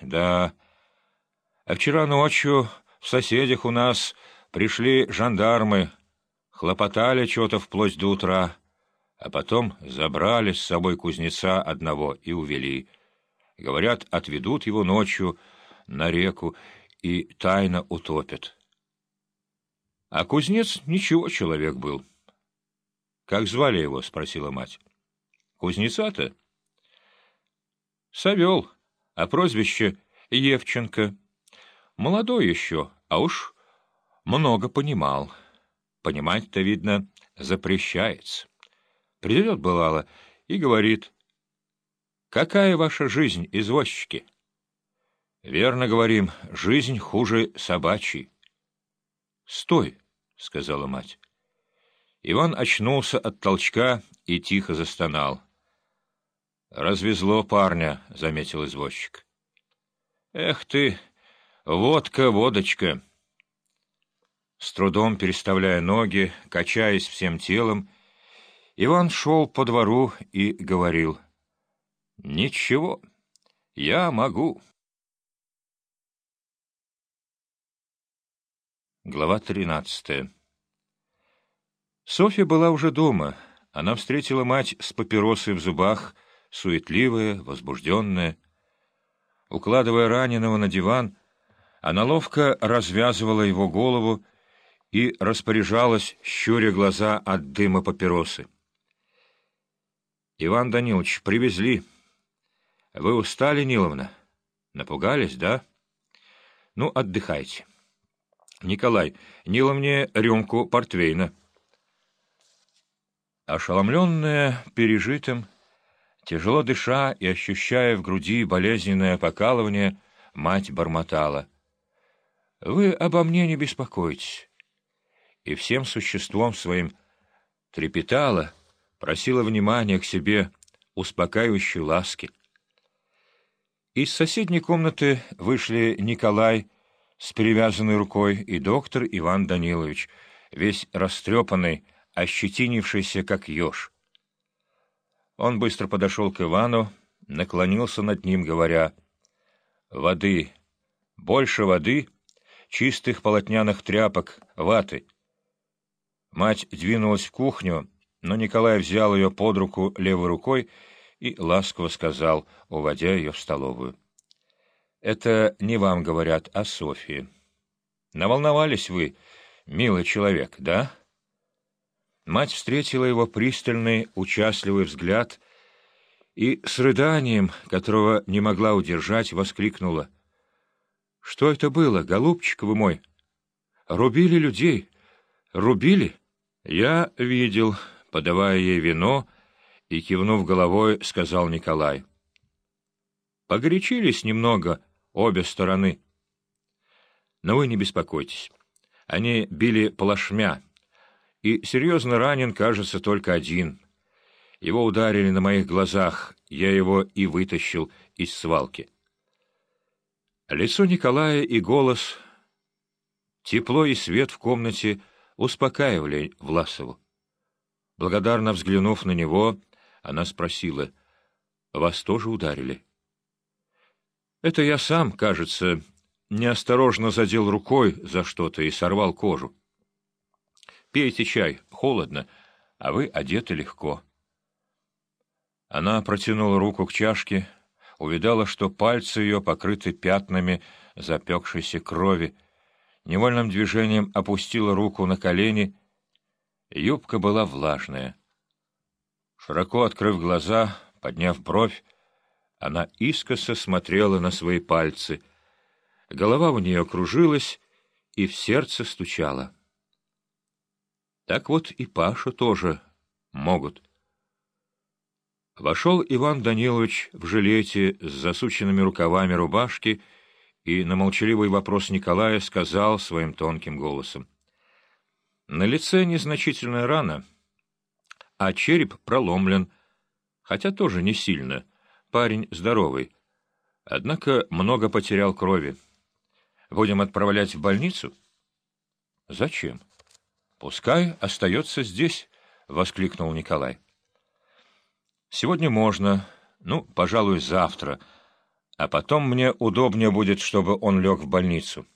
да. А вчера ночью в соседях у нас пришли жандармы, хлопотали что-то вплоть до утра, а потом забрали с собой кузнеца одного и увели. Говорят, отведут его ночью на реку и тайно утопят. А кузнец ничего человек был. — Как звали его? — спросила мать. — Кузнеца-то? — Савел, а прозвище Евченко. Молодой еще, а уж много понимал. Понимать-то, видно, запрещается. Придет, бывало, и говорит, «Какая ваша жизнь, извозчики?» «Верно говорим, жизнь хуже собачьей». «Стой!» — сказала мать. Иван очнулся от толчка и тихо застонал. «Развезло парня», — заметил извозчик. «Эх ты, водка, водочка!» С трудом переставляя ноги, качаясь всем телом, Иван шел по двору и говорил. «Ничего, я могу». Глава тринадцатая Софья была уже дома. Она встретила мать с папиросой в зубах, суетливая, возбужденная. Укладывая раненого на диван, она ловко развязывала его голову и распоряжалась, щуря глаза от дыма папиросы. «Иван Данилович, привезли. Вы устали, Ниловна? Напугались, да? Ну, отдыхайте. Николай, Нила мне рюмку портвейна». Ошеломленная пережитым, тяжело дыша и ощущая в груди болезненное покалывание, мать бормотала. «Вы обо мне не беспокойтесь». И всем существом своим трепетала, просила внимания к себе, успокаивающей ласки. Из соседней комнаты вышли Николай с перевязанной рукой и доктор Иван Данилович, весь растрепанный, ощетинившийся, как еж. Он быстро подошел к Ивану, наклонился над ним, говоря, «Воды, больше воды, чистых полотняных тряпок, ваты». Мать двинулась в кухню, но Николай взял ее под руку левой рукой и ласково сказал, уводя ее в столовую. «Это не вам говорят, а Софии. Наволновались вы, милый человек, да?» Мать встретила его пристальный, участливый взгляд и с рыданием, которого не могла удержать, воскликнула. — Что это было, голубчик вы мой? Рубили людей? Рубили? Я видел, подавая ей вино, и, кивнув головой, сказал Николай. Погорячились немного обе стороны. Но вы не беспокойтесь. Они били плашмя и серьезно ранен, кажется, только один. Его ударили на моих глазах, я его и вытащил из свалки. Лицо Николая и голос, тепло и свет в комнате успокаивали Власову. Благодарно взглянув на него, она спросила, «Вас тоже ударили?» «Это я сам, кажется, неосторожно задел рукой за что-то и сорвал кожу. Пейте чай, холодно, а вы одеты легко. Она протянула руку к чашке, увидала, что пальцы ее покрыты пятнами запекшейся крови, невольным движением опустила руку на колени. Юбка была влажная. Широко открыв глаза, подняв бровь, она искоса смотрела на свои пальцы. Голова у нее кружилась, и в сердце стучала. Так вот и Паша тоже могут. Вошел Иван Данилович в жилете с засученными рукавами рубашки и на молчаливый вопрос Николая сказал своим тонким голосом. На лице незначительная рана, а череп проломлен, хотя тоже не сильно. Парень здоровый, однако много потерял крови. Будем отправлять в больницу? Зачем? «Пускай остается здесь», — воскликнул Николай. «Сегодня можно, ну, пожалуй, завтра, А потом мне удобнее будет, чтобы он лег в больницу.